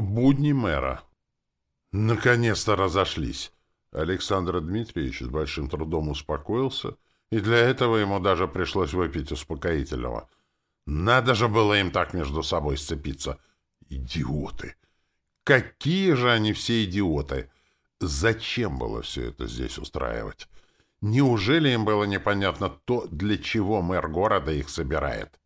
Будни мэра. Наконец-то разошлись. Александр Дмитриевич с большим трудом успокоился, и для этого ему даже пришлось выпить успокоительного. Надо же было им так между собой сцепиться. Идиоты! Какие же они все идиоты! Зачем было все это здесь устраивать? Неужели им было непонятно то, для чего мэр города их собирает?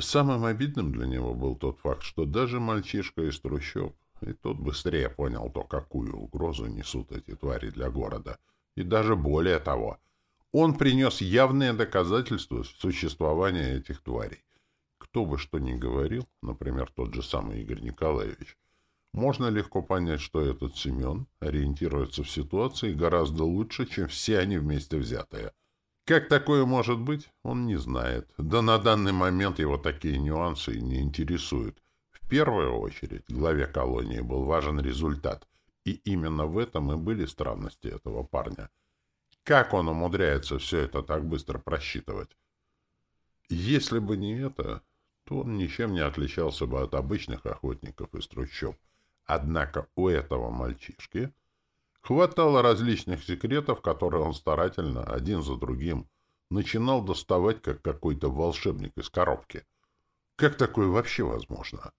Самым обидным для него был тот факт, что даже мальчишка из трущоб, и тот быстрее понял то, какую угрозу несут эти твари для города. И даже более того, он принес явные доказательства существования этих тварей. Кто бы что ни говорил, например, тот же самый Игорь Николаевич, можно легко понять, что этот Семен ориентируется в ситуации гораздо лучше, чем все они вместе взятые. Как такое может быть, он не знает. Да на данный момент его такие нюансы не интересуют. В первую очередь главе колонии был важен результат, и именно в этом и были странности этого парня. Как он умудряется все это так быстро просчитывать? Если бы не это, то он ничем не отличался бы от обычных охотников из трущоб. Однако у этого мальчишки Хватало различных секретов, которые он старательно, один за другим, начинал доставать, как какой-то волшебник из коробки. Как такое вообще возможно?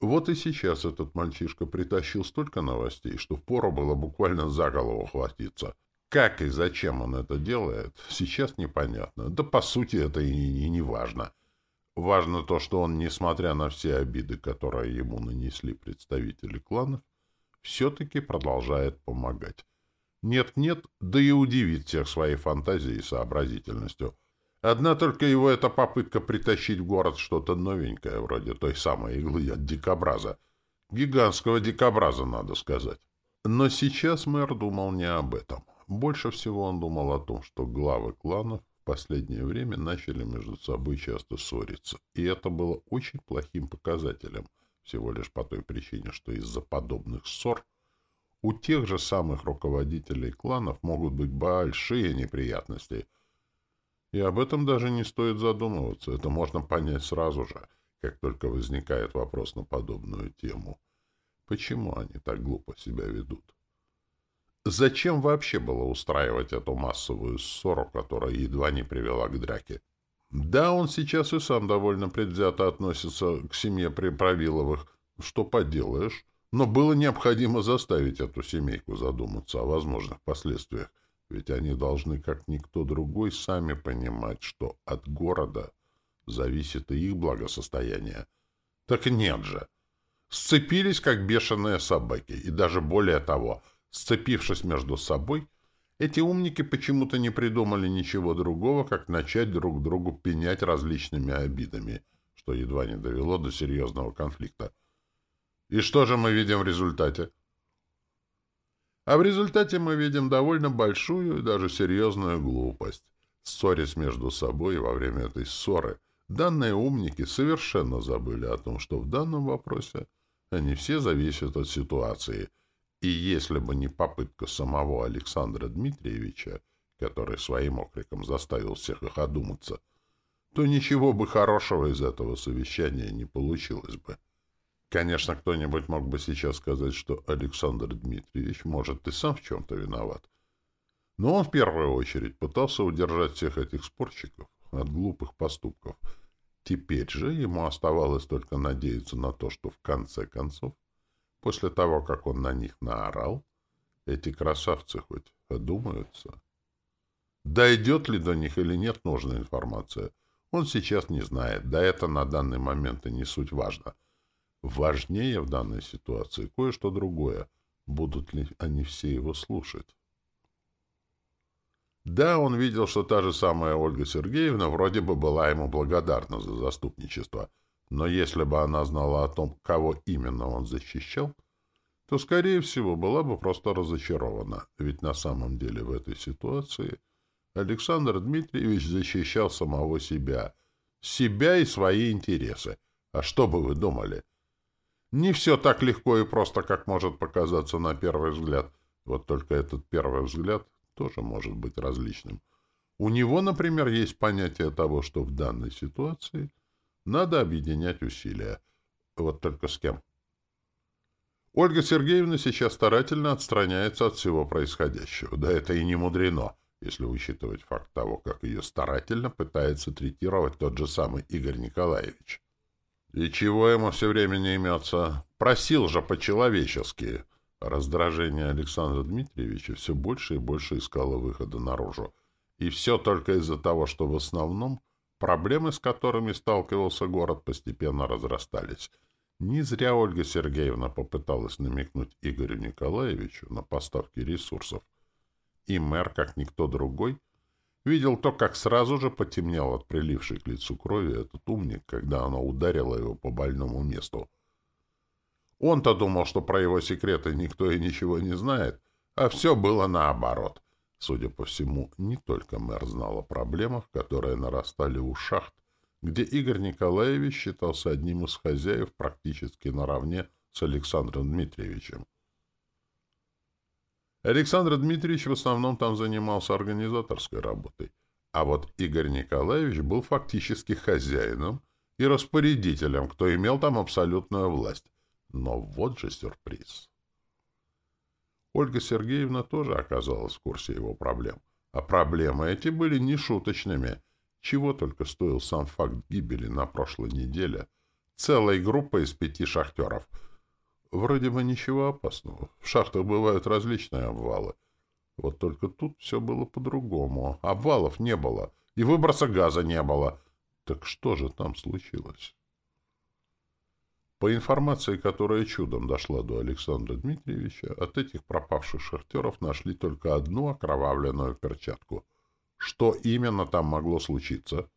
Вот и сейчас этот мальчишка притащил столько новостей, что впору было буквально за голову хватиться. Как и зачем он это делает, сейчас непонятно. Да, по сути, это и, и не важно. Важно то, что он, несмотря на все обиды, которые ему нанесли представители кланов, все-таки продолжает помогать. Нет-нет, да и удивит всех своей фантазией и сообразительностью. Одна только его эта попытка притащить в город что-то новенькое, вроде той самой иглы от дикобраза. Гигантского дикобраза, надо сказать. Но сейчас мэр думал не об этом. Больше всего он думал о том, что главы кланов в последнее время начали между собой часто ссориться. И это было очень плохим показателем — всего лишь по той причине, что из-за подобных ссор у тех же самых руководителей кланов могут быть большие неприятности. И об этом даже не стоит задумываться. Это можно понять сразу же, как только возникает вопрос на подобную тему. Почему они так глупо себя ведут? Зачем вообще было устраивать эту массовую ссору, которая едва не привела к драке? Да, он сейчас и сам довольно предвзято относится к семье Правиловых. Что поделаешь? Но было необходимо заставить эту семейку задуматься о возможных последствиях. Ведь они должны, как никто другой, сами понимать, что от города зависит и их благосостояние. Так нет же. Сцепились, как бешеные собаки, и даже более того, сцепившись между собой, эти умники почему-то не придумали ничего другого, как начать друг другу пенять различными обидами, что едва не довело до серьезного конфликта. И что же мы видим в результате? А в результате мы видим довольно большую и даже серьезную глупость. Ссорясь между собой во время этой ссоры, данные умники совершенно забыли о том, что в данном вопросе они все зависят от ситуации — и если бы не попытка самого Александра Дмитриевича, который своим окриком заставил всех их одуматься, то ничего бы хорошего из этого совещания не получилось бы. Конечно, кто-нибудь мог бы сейчас сказать, что Александр Дмитриевич, может, и сам в чем-то виноват. Но он в первую очередь пытался удержать всех этих спорщиков от глупых поступков. Теперь же ему оставалось только надеяться на то, что в конце концов После того, как он на них наорал, эти красавцы хоть одумаются. Дойдет ли до них или нет нужная информация, он сейчас не знает, да это на данный момент и не суть важно. Важнее в данной ситуации кое-что другое. Будут ли они все его слушать? Да, он видел, что та же самая Ольга Сергеевна вроде бы была ему благодарна за заступничество — но если бы она знала о том, кого именно он защищал, то, скорее всего, была бы просто разочарована, ведь на самом деле в этой ситуации Александр Дмитриевич защищал самого себя, себя и свои интересы. А что бы вы думали? Не все так легко и просто, как может показаться на первый взгляд. Вот только этот первый взгляд тоже может быть различным. У него, например, есть понятие того, что в данной ситуации – надо объединять усилия. Вот только с кем? Ольга Сергеевна сейчас старательно отстраняется от всего происходящего. Да это и не мудрено, если учитывать факт того, как ее старательно пытается третировать тот же самый Игорь Николаевич. И чего ему все время не имется? Просил же по-человечески. Раздражение Александра Дмитриевича все больше и больше искало выхода наружу. И все только из-за того, что в основном проблемы, с которыми сталкивался город, постепенно разрастались. Не зря Ольга Сергеевна попыталась намекнуть Игорю Николаевичу на поставки ресурсов. И мэр, как никто другой, видел то, как сразу же потемнел от прилившей к лицу крови этот умник, когда она ударила его по больному месту. Он-то думал, что про его секреты никто и ничего не знает, а все было наоборот. Судя по всему, не только мэр знал о проблемах, которые нарастали у шахт, где Игорь Николаевич считался одним из хозяев практически наравне с Александром Дмитриевичем. Александр Дмитриевич в основном там занимался организаторской работой, а вот Игорь Николаевич был фактически хозяином и распорядителем, кто имел там абсолютную власть. Но вот же сюрприз. Ольга Сергеевна тоже оказалась в курсе его проблем. А проблемы эти были не шуточными. Чего только стоил сам факт гибели на прошлой неделе целой группы из пяти шахтеров. Вроде бы ничего опасного. В шахтах бывают различные обвалы. Вот только тут все было по-другому. Обвалов не было, и выброса газа не было. Так что же там случилось? По информации, которая чудом дошла до Александра Дмитриевича, от этих пропавших шахтеров нашли только одну окровавленную перчатку. Что именно там могло случиться?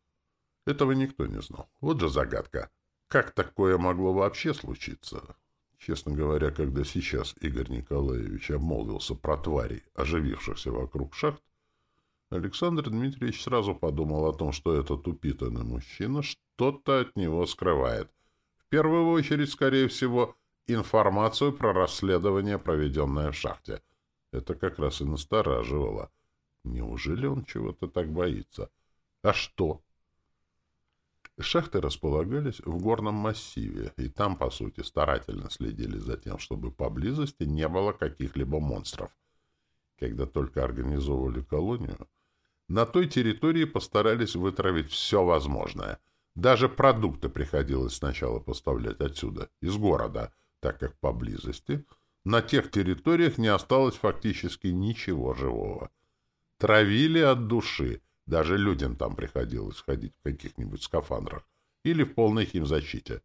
Этого никто не знал. Вот же загадка. Как такое могло вообще случиться? Честно говоря, когда сейчас Игорь Николаевич обмолвился про тварей, оживившихся вокруг шахт, Александр Дмитриевич сразу подумал о том, что этот упитанный мужчина что-то от него скрывает — первую очередь, скорее всего, информацию про расследование, проведенное в шахте. Это как раз и настораживало. Неужели он чего-то так боится? А что? Шахты располагались в горном массиве, и там, по сути, старательно следили за тем, чтобы поблизости не было каких-либо монстров. Когда только организовывали колонию, на той территории постарались вытравить все возможное — даже продукты приходилось сначала поставлять отсюда, из города, так как поблизости на тех территориях не осталось фактически ничего живого. Травили от души, даже людям там приходилось ходить в каких-нибудь скафандрах или в полной химзащите.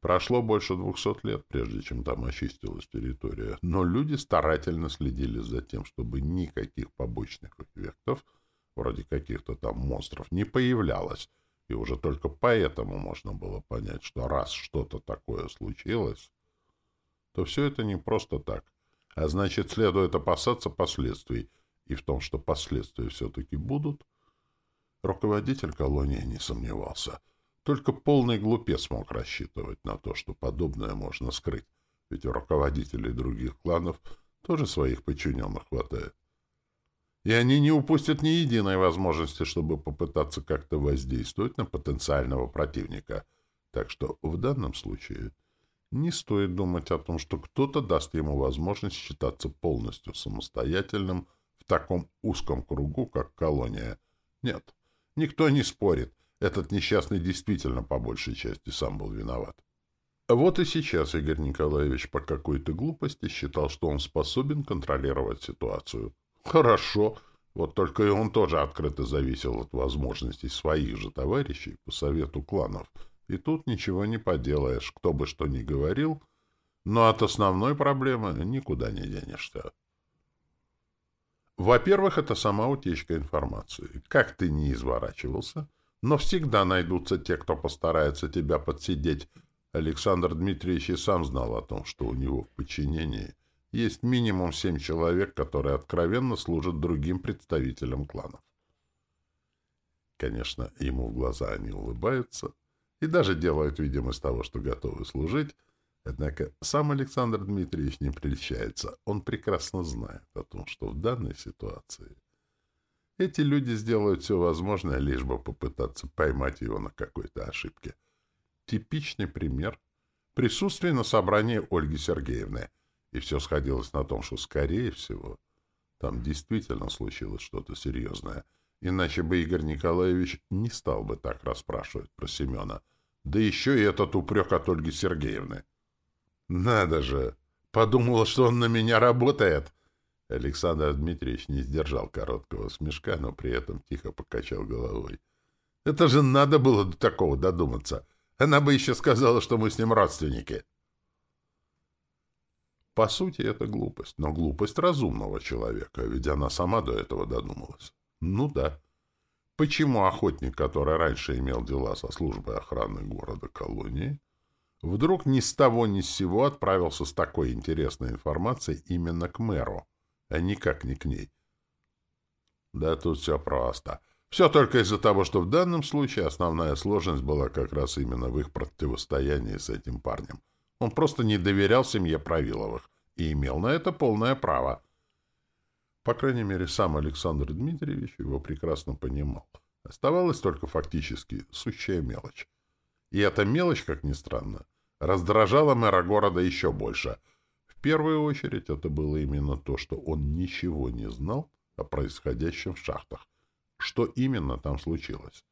Прошло больше двухсот лет, прежде чем там очистилась территория, но люди старательно следили за тем, чтобы никаких побочных эффектов — вроде каких-то там монстров, не появлялось, и уже только поэтому можно было понять, что раз что-то такое случилось, то все это не просто так, а значит, следует опасаться последствий, и в том, что последствия все-таки будут, руководитель колонии не сомневался. Только полный глупец мог рассчитывать на то, что подобное можно скрыть, ведь у руководителей других кланов тоже своих подчиненных хватает и они не упустят ни единой возможности, чтобы попытаться как-то воздействовать на потенциального противника. Так что в данном случае не стоит думать о том, что кто-то даст ему возможность считаться полностью самостоятельным в таком узком кругу, как колония. Нет, никто не спорит. Этот несчастный действительно по большей части сам был виноват. Вот и сейчас Игорь Николаевич по какой-то глупости считал, что он способен контролировать ситуацию. Хорошо. Вот только и он тоже открыто зависел от возможностей своих же товарищей по совету кланов. И тут ничего не поделаешь, кто бы что ни говорил, но от основной проблемы никуда не денешься. Во-первых, это сама утечка информации. Как ты ни изворачивался, но всегда найдутся те, кто постарается тебя подсидеть. Александр Дмитриевич и сам знал о том, что у него в подчинении есть минимум семь человек, которые откровенно служат другим представителям кланов. Конечно, ему в глаза они улыбаются и даже делают видимость того, что готовы служить, однако сам Александр Дмитриевич не прельщается. Он прекрасно знает о том, что в данной ситуации эти люди сделают все возможное, лишь бы попытаться поймать его на какой-то ошибке. Типичный пример — присутствии на собрании Ольги Сергеевны. И все сходилось на том, что, скорее всего, там действительно случилось что-то серьезное. Иначе бы Игорь Николаевич не стал бы так расспрашивать про Семена. Да еще и этот упрек от Ольги Сергеевны. «Надо же! Подумала, что он на меня работает!» Александр Дмитриевич не сдержал короткого смешка, но при этом тихо покачал головой. «Это же надо было до такого додуматься! Она бы еще сказала, что мы с ним родственники!» По сути, это глупость, но глупость разумного человека, ведь она сама до этого додумалась. Ну да. Почему охотник, который раньше имел дела со службой охраны города-колонии, вдруг ни с того ни с сего отправился с такой интересной информацией именно к мэру, а никак не к ней? Да тут все просто. Все только из-за того, что в данном случае основная сложность была как раз именно в их противостоянии с этим парнем. Он просто не доверял семье Правиловых и имел на это полное право. По крайней мере, сам Александр Дмитриевич его прекрасно понимал. Оставалась только фактически сущая мелочь. И эта мелочь, как ни странно, раздражала мэра города еще больше. В первую очередь это было именно то, что он ничего не знал о происходящем в шахтах. Что именно там случилось?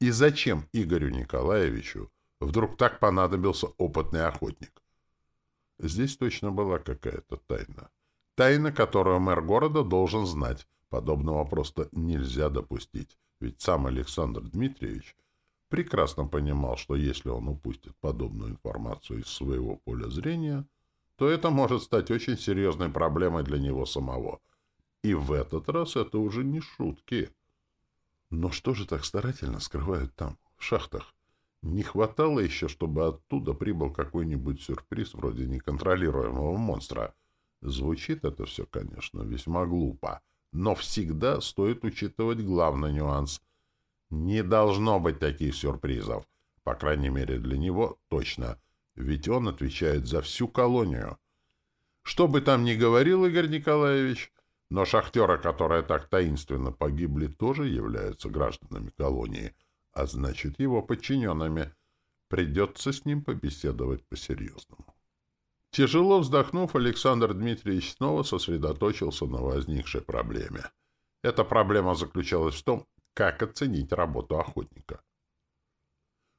И зачем Игорю Николаевичу вдруг так понадобился опытный охотник? Здесь точно была какая-то тайна. Тайна, которую мэр города должен знать. Подобного просто нельзя допустить. Ведь сам Александр Дмитриевич прекрасно понимал, что если он упустит подобную информацию из своего поля зрения, то это может стать очень серьезной проблемой для него самого. И в этот раз это уже не шутки. Но что же так старательно скрывают там, в шахтах? Не хватало еще, чтобы оттуда прибыл какой-нибудь сюрприз вроде неконтролируемого монстра. Звучит это все, конечно, весьма глупо, но всегда стоит учитывать главный нюанс. Не должно быть таких сюрпризов, по крайней мере для него точно, ведь он отвечает за всю колонию. Что бы там ни говорил Игорь Николаевич, но шахтеры, которые так таинственно погибли, тоже являются гражданами колонии — а значит, его подчиненными. Придется с ним побеседовать по-серьезному. Тяжело вздохнув, Александр Дмитриевич снова сосредоточился на возникшей проблеме. Эта проблема заключалась в том, как оценить работу охотника.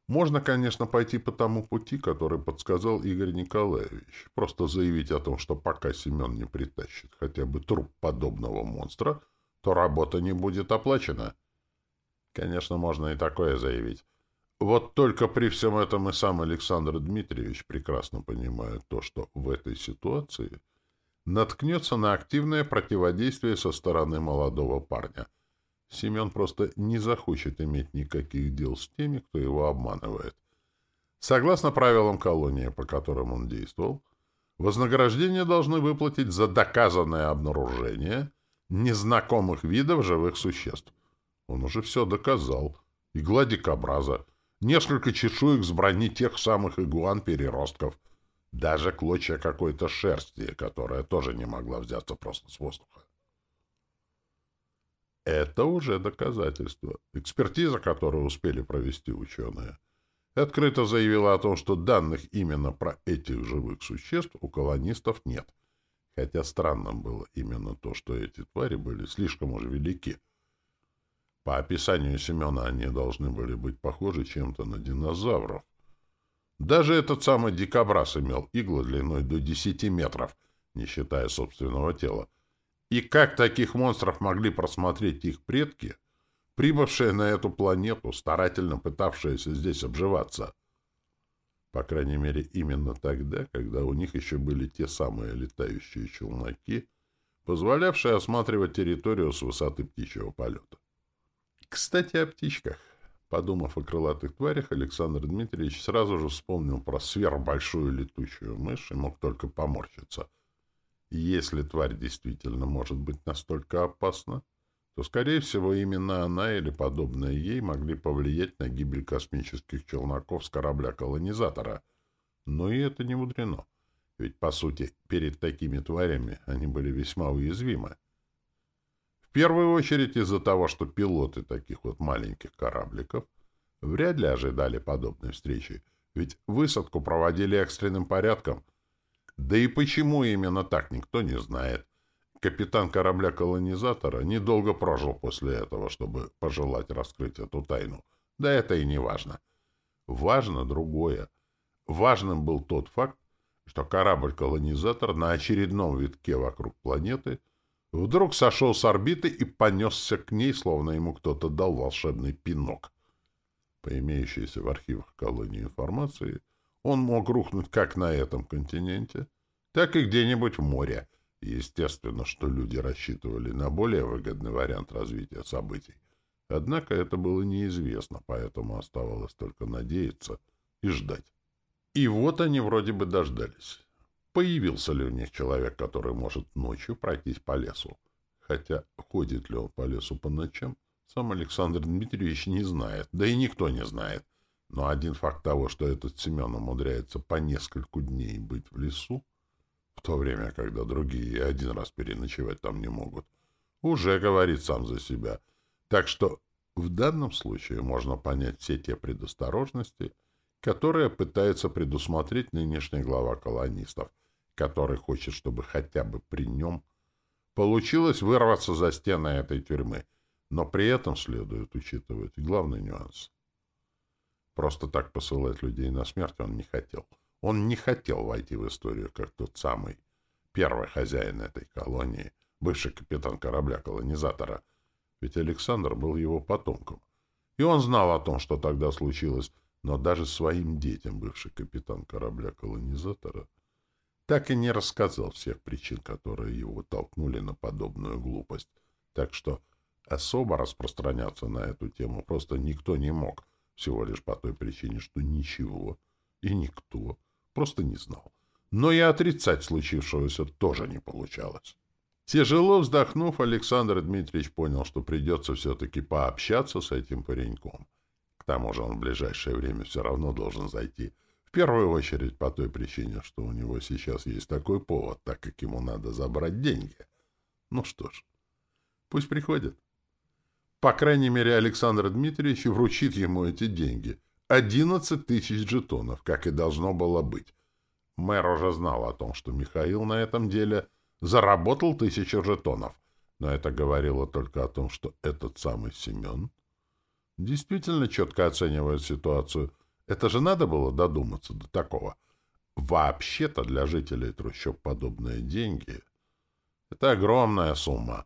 Можно, конечно, пойти по тому пути, который подсказал Игорь Николаевич. Просто заявить о том, что пока Семен не притащит хотя бы труп подобного монстра, то работа не будет оплачена. Конечно, можно и такое заявить. Вот только при всем этом и сам Александр Дмитриевич прекрасно понимает то, что в этой ситуации наткнется на активное противодействие со стороны молодого парня. Семен просто не захочет иметь никаких дел с теми, кто его обманывает. Согласно правилам колонии, по которым он действовал, вознаграждение должны выплатить за доказанное обнаружение незнакомых видов живых существ. Он уже все доказал. Игла дикобраза, несколько чешуек с брони тех самых игуан-переростков, даже клочья какой-то шерсти, которая тоже не могла взяться просто с воздуха. Это уже доказательство, экспертиза, которую успели провести ученые, открыто заявила о том, что данных именно про этих живых существ у колонистов нет. Хотя странным было именно то, что эти твари были слишком уж велики — по описанию Семена они должны были быть похожи чем-то на динозавров. Даже этот самый дикобраз имел иглы длиной до 10 метров, не считая собственного тела. И как таких монстров могли просмотреть их предки, прибывшие на эту планету, старательно пытавшиеся здесь обживаться? По крайней мере, именно тогда, когда у них еще были те самые летающие челноки, позволявшие осматривать территорию с высоты птичьего полета. Кстати, о птичках. Подумав о крылатых тварях, Александр Дмитриевич сразу же вспомнил про сверхбольшую летучую мышь и мог только поморщиться. Если тварь действительно может быть настолько опасна, то, скорее всего, именно она или подобные ей могли повлиять на гибель космических челноков с корабля-колонизатора. Но и это не мудрено. Ведь, по сути, перед такими тварями они были весьма уязвимы первую очередь из-за того, что пилоты таких вот маленьких корабликов вряд ли ожидали подобной встречи, Ведь высадку проводили экстренным порядком. Да и почему именно так, никто не знает. Капитан корабля-колонизатора недолго прожил после этого, чтобы пожелать раскрыть эту тайну. Да это и не важно. Важно другое. Важным был тот факт, что корабль-колонизатор на очередном витке вокруг планеты вдруг сошел с орбиты и понесся к ней, словно ему кто-то дал волшебный пинок. По имеющейся в архивах колонии информации, он мог рухнуть как на этом континенте, так и где-нибудь в море. Естественно, что люди рассчитывали на более выгодный вариант развития событий. Однако это было неизвестно, поэтому оставалось только надеяться и ждать. И вот они вроде бы дождались. Появился ли у них человек, который может ночью пройтись по лесу? Хотя ходит ли он по лесу по ночам, сам Александр Дмитриевич не знает, да и никто не знает. Но один факт того, что этот Семен умудряется по нескольку дней быть в лесу, в то время, когда другие один раз переночевать там не могут, уже говорит сам за себя. Так что в данном случае можно понять все те предосторожности, которые пытается предусмотреть нынешний глава колонистов, который хочет, чтобы хотя бы при нем получилось вырваться за стены этой тюрьмы. Но при этом следует учитывать главный нюанс. Просто так посылать людей на смерть он не хотел. Он не хотел войти в историю как тот самый первый хозяин этой колонии, бывший капитан корабля-колонизатора. Ведь Александр был его потомком. И он знал о том, что тогда случилось, но даже своим детям бывший капитан корабля-колонизатора так и не рассказал всех причин, которые его толкнули на подобную глупость. Так что особо распространяться на эту тему просто никто не мог, всего лишь по той причине, что ничего и никто просто не знал. Но и отрицать случившегося тоже не получалось. Тяжело вздохнув, Александр Дмитриевич понял, что придется все-таки пообщаться с этим пареньком. К тому же он в ближайшее время все равно должен зайти. Первую очередь по той причине, что у него сейчас есть такой повод, так как ему надо забрать деньги. Ну что ж, пусть приходит. По крайней мере, Александр Дмитриевич вручит ему эти деньги. Одиннадцать тысяч жетонов, как и должно было быть. Мэр уже знал о том, что Михаил на этом деле заработал тысячу жетонов, но это говорило только о том, что этот самый Семен действительно четко оценивает ситуацию. Это же надо было додуматься до такого. Вообще-то для жителей трущоб подобные деньги — это огромная сумма.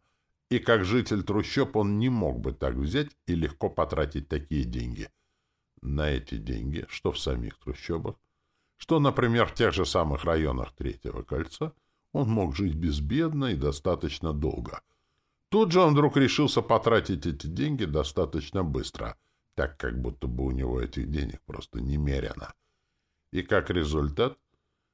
И как житель трущоб он не мог бы так взять и легко потратить такие деньги. На эти деньги, что в самих трущобах, что, например, в тех же самых районах Третьего кольца, он мог жить безбедно и достаточно долго. Тут же он вдруг решился потратить эти деньги достаточно быстро, так как будто бы у него этих денег просто немерено. И как результат,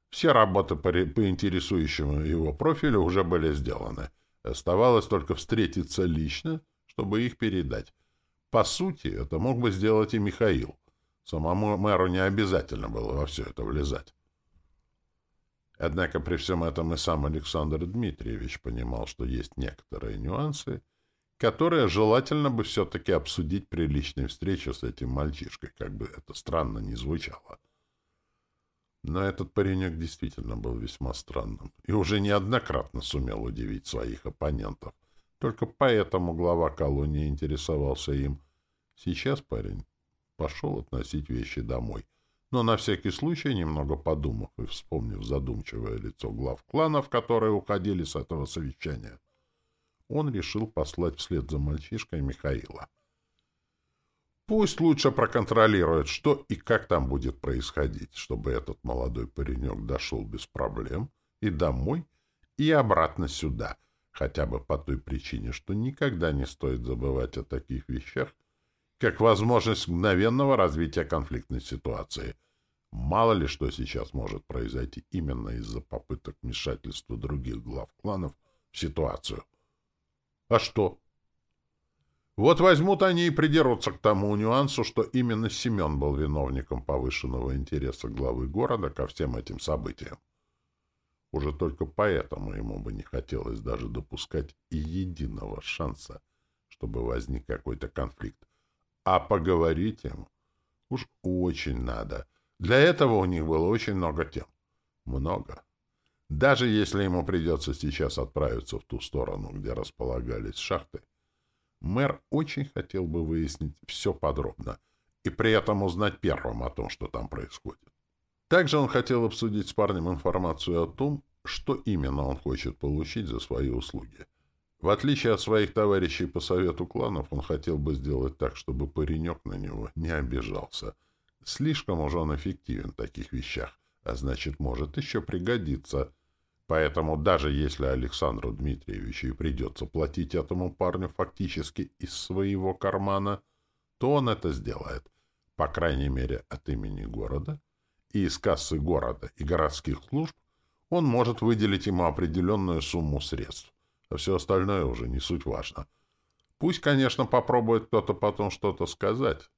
все работы по, по интересующему его профилю уже были сделаны — Оставалось только встретиться лично, чтобы их передать. По сути, это мог бы сделать и Михаил. Самому мэру не обязательно было во все это влезать. Однако при всем этом и сам Александр Дмитриевич понимал, что есть некоторые нюансы, которые желательно бы все-таки обсудить при личной встрече с этим мальчишкой, как бы это странно ни звучало. Но этот паренек действительно был весьма странным и уже неоднократно сумел удивить своих оппонентов. Только поэтому глава колонии интересовался им. Сейчас парень пошел относить вещи домой. Но на всякий случай, немного подумав и вспомнив задумчивое лицо глав кланов, которые уходили с этого совещания, он решил послать вслед за мальчишкой Михаила. Пусть лучше проконтролирует, что и как там будет происходить, чтобы этот молодой паренек дошел без проблем и домой, и обратно сюда, хотя бы по той причине, что никогда не стоит забывать о таких вещах, как возможность мгновенного развития конфликтной ситуации. Мало ли что сейчас может произойти именно из-за попыток вмешательства других глав кланов в ситуацию. А что? Вот возьмут они и придерутся к тому нюансу, что именно Семен был виновником повышенного интереса главы города ко всем этим событиям. Уже только поэтому ему бы не хотелось даже допускать и единого шанса, чтобы возник какой-то конфликт. А поговорить им уж очень надо. Для этого у них было очень много тем. Много. Даже если ему придется сейчас отправиться в ту сторону, где располагались шахты, мэр очень хотел бы выяснить все подробно и при этом узнать первым о том, что там происходит. Также он хотел обсудить с парнем информацию о том, что именно он хочет получить за свои услуги. В отличие от своих товарищей по совету кланов, он хотел бы сделать так, чтобы паренек на него не обижался. Слишком уж он эффективен в таких вещах, а значит, может еще пригодиться. Поэтому даже если Александру Дмитриевичу и придется платить этому парню фактически из своего кармана, то он это сделает, по крайней мере, от имени города, и из кассы города и городских служб он может выделить ему определенную сумму средств а все остальное уже не суть важно. Пусть, конечно, попробует кто-то потом что-то сказать.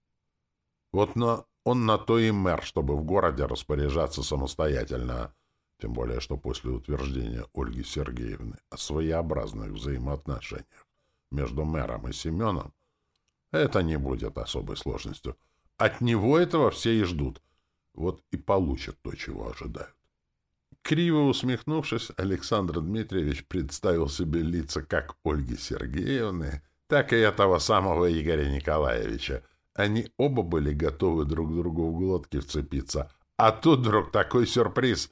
Вот на, он на то и мэр, чтобы в городе распоряжаться самостоятельно, тем более, что после утверждения Ольги Сергеевны о своеобразных взаимоотношениях между мэром и Семеном, это не будет особой сложностью. От него этого все и ждут. Вот и получат то, чего ожидают. Криво усмехнувшись, Александр Дмитриевич представил себе лица как Ольги Сергеевны, так и этого самого Игоря Николаевича. Они оба были готовы друг другу в глотки вцепиться. А тут вдруг такой сюрприз.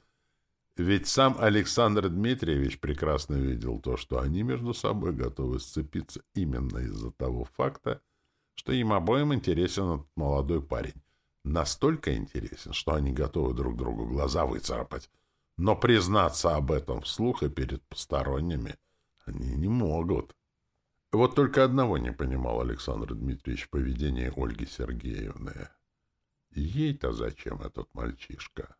Ведь сам Александр Дмитриевич прекрасно видел то, что они между собой готовы сцепиться именно из-за того факта, что им обоим интересен этот молодой парень. Настолько интересен, что они готовы друг другу глаза выцарапать но признаться об этом вслух и перед посторонними они не могут. Вот только одного не понимал Александр Дмитриевич в поведении Ольги Сергеевны. Ей-то зачем этот мальчишка?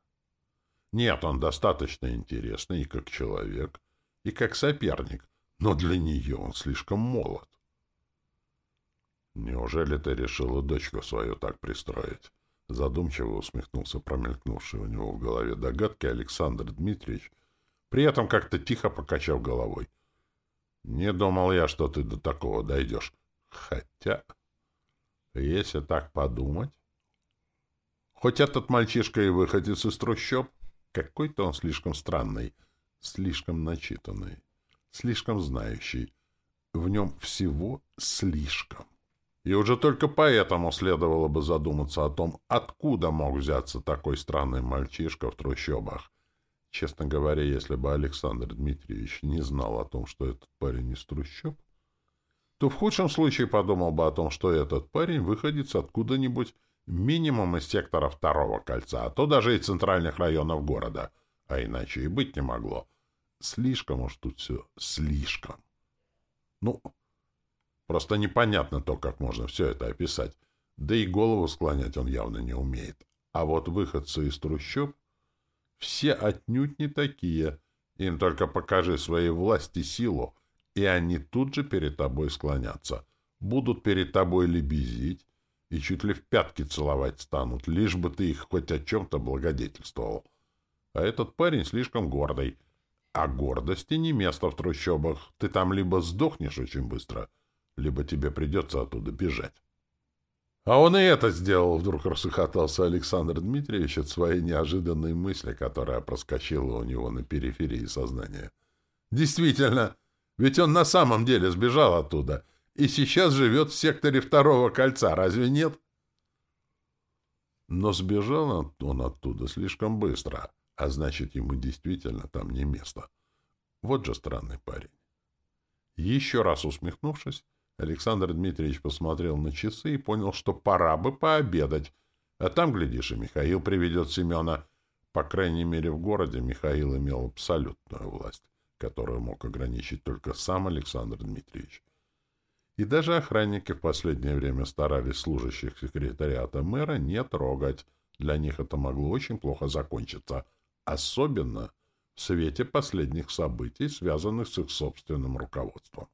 Нет, он достаточно интересный и как человек, и как соперник, но для нее он слишком молод. Неужели ты решила дочку свою так пристроить? Задумчиво усмехнулся промелькнувший у него в голове догадки Александр Дмитриевич, при этом как-то тихо покачав головой. «Не думал я, что ты до такого дойдешь. Хотя, если так подумать...» Хоть этот мальчишка и выходец из трущоб, какой-то он слишком странный, слишком начитанный, слишком знающий. В нем всего слишком. И уже только поэтому следовало бы задуматься о том, откуда мог взяться такой странный мальчишка в трущобах. Честно говоря, если бы Александр Дмитриевич не знал о том, что этот парень из трущоб, то в худшем случае подумал бы о том, что этот парень выходит откуда-нибудь минимум из сектора второго кольца, а то даже и центральных районов города. А иначе и быть не могло. Слишком уж тут все слишком. Ну, Просто непонятно то, как можно все это описать. Да и голову склонять он явно не умеет. А вот выходцы из трущоб все отнюдь не такие. Им только покажи своей власти силу, и они тут же перед тобой склонятся. Будут перед тобой лебезить и чуть ли в пятки целовать станут, лишь бы ты их хоть о чем-то благодетельствовал. А этот парень слишком гордый. А гордости не место в трущобах. Ты там либо сдохнешь очень быстро — либо тебе придется оттуда бежать. А он и это сделал, вдруг рассухотался Александр Дмитриевич от своей неожиданной мысли, которая проскочила у него на периферии сознания. Действительно, ведь он на самом деле сбежал оттуда и сейчас живет в секторе второго кольца, разве нет? Но сбежал он оттуда слишком быстро, а значит, ему действительно там не место. Вот же странный парень. Еще раз усмехнувшись, Александр Дмитриевич посмотрел на часы и понял, что пора бы пообедать. А там, глядишь, и Михаил приведет Семена. По крайней мере, в городе Михаил имел абсолютную власть, которую мог ограничить только сам Александр Дмитриевич. И даже охранники в последнее время старались служащих секретариата мэра не трогать. Для них это могло очень плохо закончиться. Особенно в свете последних событий, связанных с их собственным руководством.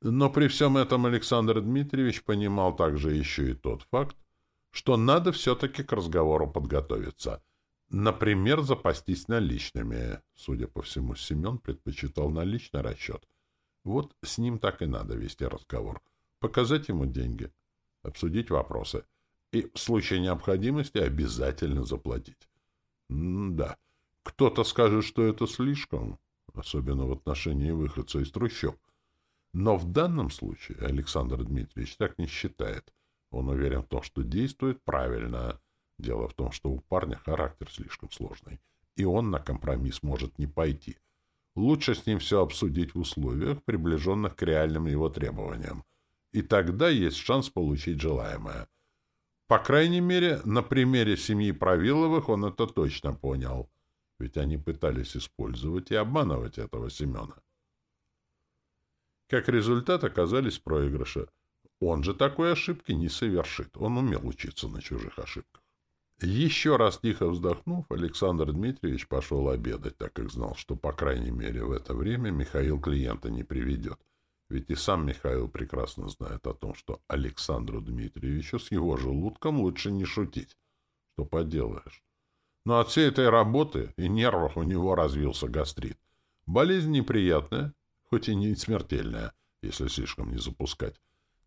Но при всем этом Александр Дмитриевич понимал также еще и тот факт, что надо все-таки к разговору подготовиться. Например, запастись наличными. Судя по всему, Семен предпочитал наличный расчет. Вот с ним так и надо вести разговор. Показать ему деньги, обсудить вопросы. и в случае необходимости обязательно заплатить. М да, кто-то скажет, что это слишком, особенно в отношении выходца из трущоб. Но в данном случае Александр Дмитриевич так не считает. Он уверен в том, что действует правильно. Дело в том, что у парня характер слишком сложный, и он на компромисс может не пойти. Лучше с ним все обсудить в условиях, приближенных к реальным его требованиям. И тогда есть шанс получить желаемое. По крайней мере, на примере семьи Правиловых он это точно понял. Ведь они пытались использовать и обманывать этого Семена. Как результат оказались проигрыши. Он же такой ошибки не совершит. Он умел учиться на чужих ошибках. Еще раз тихо вздохнув, Александр Дмитриевич пошел обедать, так как знал, что, по крайней мере, в это время Михаил клиента не приведет. Ведь и сам Михаил прекрасно знает о том, что Александру Дмитриевичу с его желудком лучше не шутить. Что поделаешь. Но от всей этой работы и нервов у него развился гастрит. Болезнь неприятная, хоть и не смертельная, если слишком не запускать.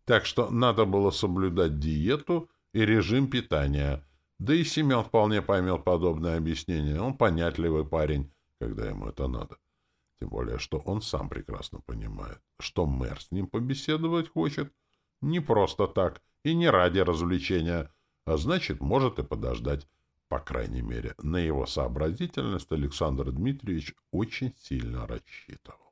Так что надо было соблюдать диету и режим питания. Да и Семен вполне поймет подобное объяснение. Он понятливый парень, когда ему это надо. Тем более, что он сам прекрасно понимает, что мэр с ним побеседовать хочет не просто так и не ради развлечения, а значит, может и подождать. По крайней мере, на его сообразительность Александр Дмитриевич очень сильно рассчитывал.